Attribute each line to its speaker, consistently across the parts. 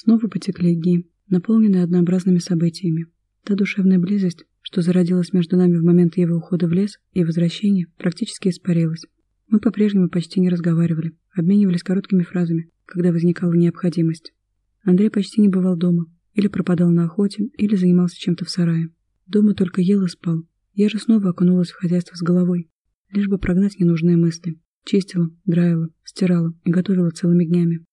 Speaker 1: Снова потекли дни, наполненные однообразными событиями. Та душевная близость, что зародилась между нами в момент его ухода в лес и возвращения, практически испарилась. Мы по-прежнему почти не разговаривали, обменивались короткими фразами, когда возникала необходимость. Андрей почти не бывал дома, или пропадал на охоте, или занимался чем-то в сарае. Дома только ел и спал. Я же снова окунулась в хозяйство с головой, лишь бы прогнать ненужные мысли. Чистила, драила, стирала и готовила целыми днями.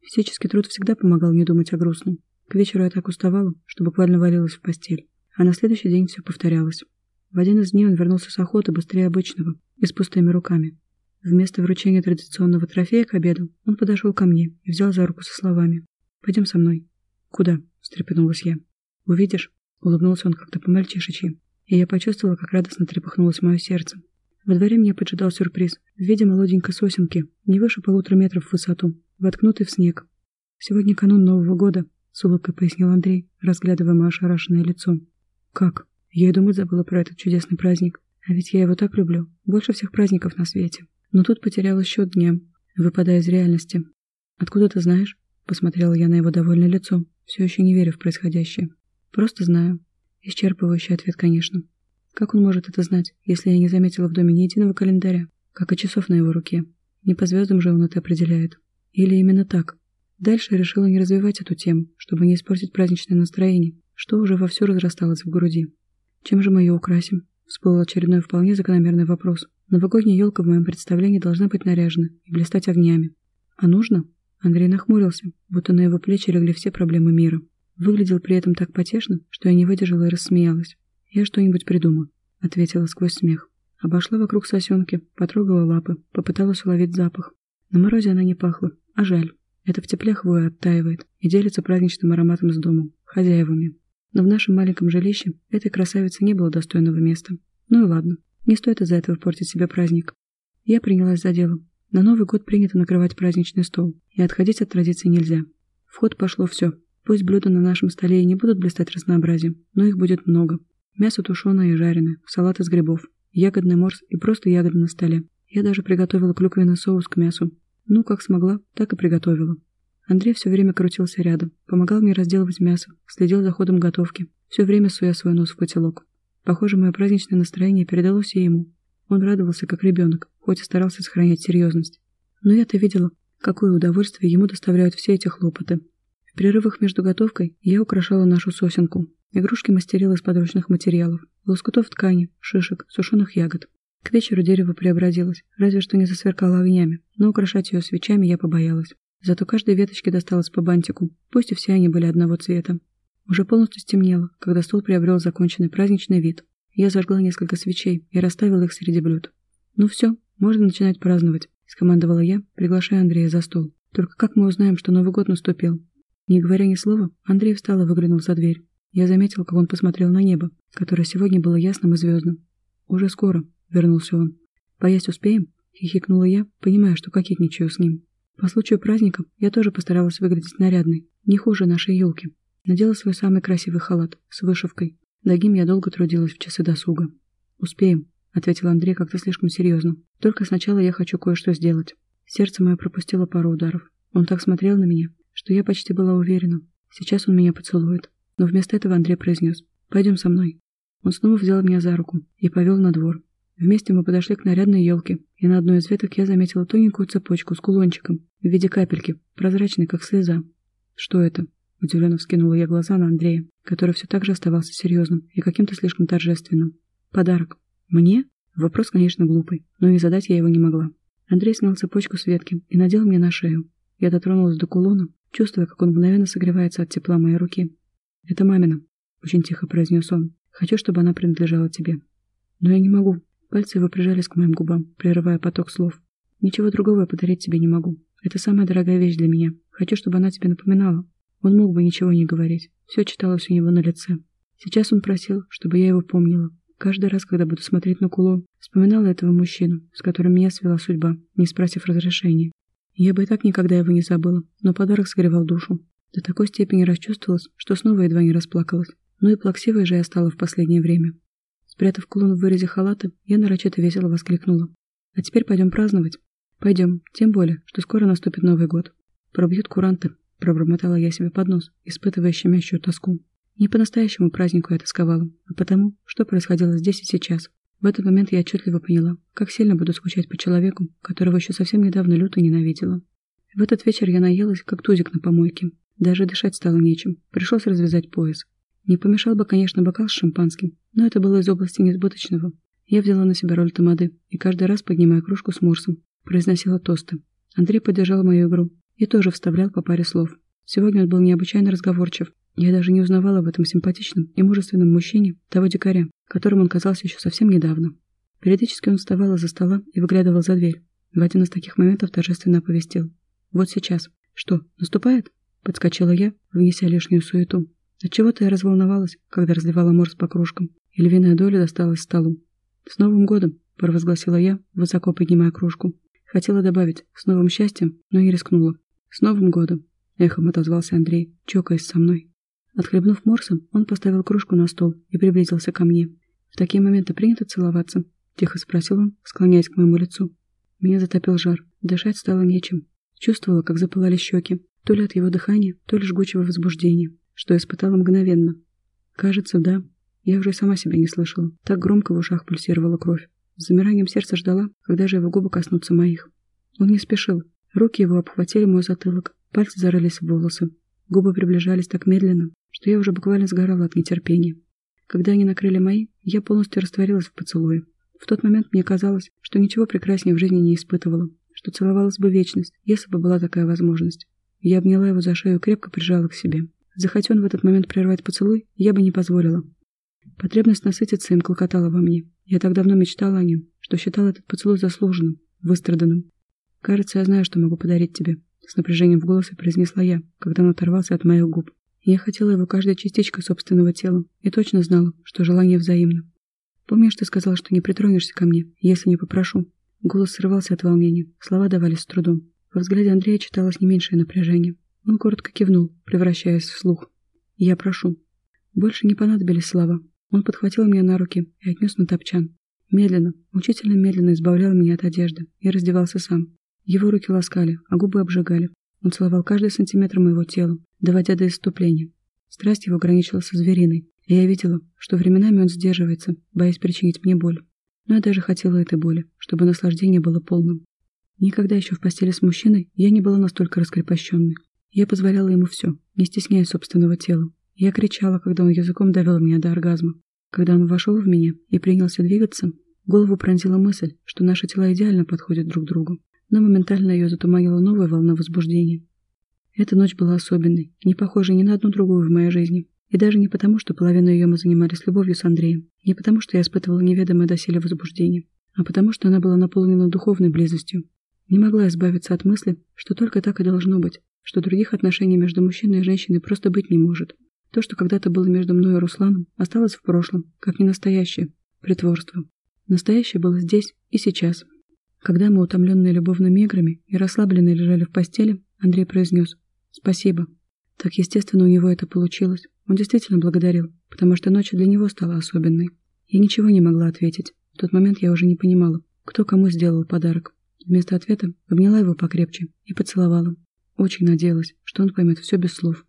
Speaker 1: Физический труд всегда помогал не думать о грустном. К вечеру я так уставала, что буквально валилась в постель. А на следующий день все повторялось. В один из дней он вернулся с охоты быстрее обычного и с пустыми руками. Вместо вручения традиционного трофея к обеду он подошел ко мне и взял за руку со словами. «Пойдем со мной». «Куда?» – встрепенулась я. «Увидишь?» – улыбнулся он как-то по-мальчишечьи. И я почувствовала, как радостно трепыхнулось мое сердце. Во дворе меня поджидал сюрприз в виде молоденькой сосенки, не выше полутора метров в высоту, воткнутый в снег. «Сегодня канун Нового года», — с улыбкой пояснил Андрей, разглядывая мое ошарашенное лицо. «Как? Я и думать забыла про этот чудесный праздник. А ведь я его так люблю, больше всех праздников на свете. Но тут потеряла счет дням, выпадая из реальности. Откуда ты знаешь?» Посмотрела я на его довольное лицо, все еще не веря в происходящее. «Просто знаю». Исчерпывающий ответ, конечно. Как он может это знать, если я не заметила в доме ни единого календаря, как и часов на его руке? Не по звездам же он это определяет. Или именно так? Дальше решила не развивать эту тему, чтобы не испортить праздничное настроение, что уже вовсю разрасталось в груди. Чем же мы ее украсим? Всплыл очередной вполне закономерный вопрос. Новогодняя елка в моем представлении должна быть наряжена и блистать огнями. А нужно? Андрей нахмурился, будто на его плечи легли все проблемы мира. Выглядел при этом так потешно, что я не выдержала и рассмеялась. «Я что-нибудь придумаю», — ответила сквозь смех. Обошла вокруг сосенки, потрогала лапы, попыталась уловить запах. На морозе она не пахла, а жаль. Это в тепле хвоя оттаивает и делится праздничным ароматом с домом, хозяевами. Но в нашем маленьком жилище этой красавице не было достойного места. Ну и ладно, не стоит из-за этого портить себе праздник. Я принялась за дело. На Новый год принято накрывать праздничный стол, и отходить от традиций нельзя. В ход пошло все. Пусть блюда на нашем столе и не будут блистать разнообразием, но их будет много. Мясо тушеное и жареное, салат из грибов, ягодный морс и просто ягоды на столе. Я даже приготовила клюквенный соус к мясу. Ну, как смогла, так и приготовила. Андрей все время крутился рядом, помогал мне разделывать мясо, следил за ходом готовки, все время суя свой нос в котелок. Похоже, мое праздничное настроение передалось и ему. Он радовался, как ребенок, хоть и старался сохранять серьезность. Но я-то видела, какое удовольствие ему доставляют все эти хлопоты. В перерывах между готовкой я украшала нашу сосенку, Игрушки мастерила из подручных материалов, лоскутов ткани, шишек, сушеных ягод. К вечеру дерево преобразилось, разве что не засверкало огнями, но украшать ее свечами я побоялась. Зато каждой веточке досталось по бантику, пусть и все они были одного цвета. Уже полностью стемнело, когда стол приобрел законченный праздничный вид. Я зажгла несколько свечей и расставила их среди блюд. «Ну все, можно начинать праздновать», — скомандовала я, приглашая Андрея за стол. «Только как мы узнаем, что Новый год наступил?» Не говоря ни слова, Андрей встал и выглянул за дверь. Я заметил, как он посмотрел на небо, которое сегодня было ясным и звездным. «Уже скоро», — вернулся он. «Поесть успеем?» — хихикнула я, понимая, что кокетничаю с ним. По случаю праздника я тоже постаралась выглядеть нарядной, не хуже нашей елки. Надела свой самый красивый халат с вышивкой. Дагим я долго трудилась в часы досуга. «Успеем», — ответил Андрей как-то слишком серьезно. «Только сначала я хочу кое-что сделать». Сердце мое пропустило пару ударов. Он так смотрел на меня, что я почти была уверена. Сейчас он меня поцелует. Но вместо этого Андрей произнес «Пойдем со мной». Он снова взял меня за руку и повел на двор. Вместе мы подошли к нарядной елке, и на одной из веток я заметила тоненькую цепочку с кулончиком в виде капельки, прозрачной, как слеза. «Что это?» – удивленно вскинула я глаза на Андрея, который все так же оставался серьезным и каким-то слишком торжественным. «Подарок. Мне?» Вопрос, конечно, глупый, но и задать я его не могла. Андрей снял цепочку с ветки и надел мне на шею. Я дотронулась до кулона, чувствуя, как он мгновенно согревается от тепла моей руки. «Это мамина», — очень тихо произнес он. «Хочу, чтобы она принадлежала тебе». «Но я не могу». Пальцы его прижались к моим губам, прерывая поток слов. «Ничего другого я подарить тебе не могу. Это самая дорогая вещь для меня. Хочу, чтобы она тебе напоминала». Он мог бы ничего не говорить. Все читалось у него на лице. Сейчас он просил, чтобы я его помнила. Каждый раз, когда буду смотреть на кулон, вспоминала этого мужчину, с которым меня свела судьба, не спросив разрешения. Я бы и так никогда его не забыла, но подарок согревал душу. До такой степени расчувствовалась, что снова едва не расплакалась. Ну и плаксивой же я стала в последнее время. Спрятав кулон в вырезе халата, я нарочито весело воскликнула. «А теперь пойдем праздновать?» «Пойдем, тем более, что скоро наступит Новый год. Пробьют куранты». пробормотала я себе под нос, испытывая щемящую тоску. Не по-настоящему празднику я тосковала, а потому, что происходило здесь и сейчас. В этот момент я отчетливо поняла, как сильно буду скучать по человеку, которого еще совсем недавно люто ненавидела. В этот вечер я наелась, как тузик на помойке. Даже дышать стало нечем, пришлось развязать пояс. Не помешал бы, конечно, бокал с шампанским, но это было из области несбыточного. Я взяла на себя роль тамады и каждый раз, поднимая кружку с морсом, произносила тосты. Андрей поддержал мою игру и тоже вставлял по паре слов. Сегодня он был необычайно разговорчив. Я даже не узнавала в этом симпатичном и мужественном мужчине того дикаря, которым он казался еще совсем недавно. Периодически он вставал из-за стола и выглядывал за дверь. В один из таких моментов торжественно оповестил. «Вот сейчас. Что, наступает?» Подскочила я, внеся лишнюю суету. Отчего-то я разволновалась, когда разливала морс по кружкам, и львиная доля досталась столу. «С Новым годом!» – провозгласила я, высоко поднимая кружку. Хотела добавить «с новым счастьем», но не рискнула. «С Новым годом!» – эхом отозвался Андрей, чокаясь со мной. Отхлебнув морсом, он поставил кружку на стол и приблизился ко мне. «В такие моменты принято целоваться?» – тихо спросил он, склоняясь к моему лицу. Меня затопил жар, дышать стало нечем. Чувствовала, как запылали щеки, то ли от его дыхания, то ли жгучего возбуждения, что испытала мгновенно. Кажется, да. Я уже сама себя не слышала. Так громко в ушах пульсировала кровь. С замиранием сердца ждала, когда же его губы коснутся моих. Он не спешил. Руки его обхватили мой затылок, пальцы зарылись в волосы. Губы приближались так медленно, что я уже буквально сгорала от нетерпения. Когда они накрыли мои, я полностью растворилась в поцелуе. В тот момент мне казалось, что ничего прекраснее в жизни не испытывала, что целовалась бы вечность, если бы была такая возможность. Я обняла его за шею и крепко прижала к себе. Захоть он в этот момент прервать поцелуй, я бы не позволила. Потребность насытиться им клокотала во мне. Я так давно мечтала о нем, что считала этот поцелуй заслуженным, выстраданным. «Кажется, я знаю, что могу подарить тебе», — с напряжением в голосе произнесла я, когда он оторвался от моих губ. Я хотела его каждой частичкой собственного тела и точно знала, что желание взаимно. «Помнишь, ты сказал, что не притронешься ко мне, если не попрошу?» Голос срывался от волнения, слова давались с трудом. Во взгляде Андрея читалось не меньшее напряжение. Он коротко кивнул, превращаясь в слух. «Я прошу». Больше не понадобились слова. Он подхватил меня на руки и отнес на топчан. Медленно, мучительно медленно избавлял меня от одежды и раздевался сам. Его руки ласкали, а губы обжигали. Он целовал каждый сантиметр моего тела, доводя до иступления. Страсть его граничила со звериной, и я видела, что временами он сдерживается, боясь причинить мне боль. Но я даже хотела этой боли, чтобы наслаждение было полным. Никогда еще в постели с мужчиной я не была настолько раскрепощенной. Я позволяла ему все, не стесняя собственного тела. Я кричала, когда он языком довел меня до оргазма. Когда он вошел в меня и принялся двигаться, голову пронзила мысль, что наши тела идеально подходят друг другу. Но моментально ее затуманила новая волна возбуждения. Эта ночь была особенной, не похожей ни на одну другую в моей жизни. И даже не потому, что половину ее мы занимались любовью с Андреем, не потому, что я испытывала неведомое доселе возбуждение, а потому, что она была наполнена духовной близостью, не могла избавиться от мысли, что только так и должно быть, что других отношений между мужчиной и женщиной просто быть не может. То, что когда-то было между мной и Русланом, осталось в прошлом, как не настоящее, притворство. Настоящее было здесь и сейчас. Когда мы, утомленные любовными играми и расслабленные лежали в постели, Андрей произнес «Спасибо». Так естественно у него это получилось. Он действительно благодарил, потому что ночь для него стала особенной. Я ничего не могла ответить. В тот момент я уже не понимала, кто кому сделал подарок. Вместо ответа обняла его покрепче и поцеловала. Очень надеялась, что он поймет все без слов.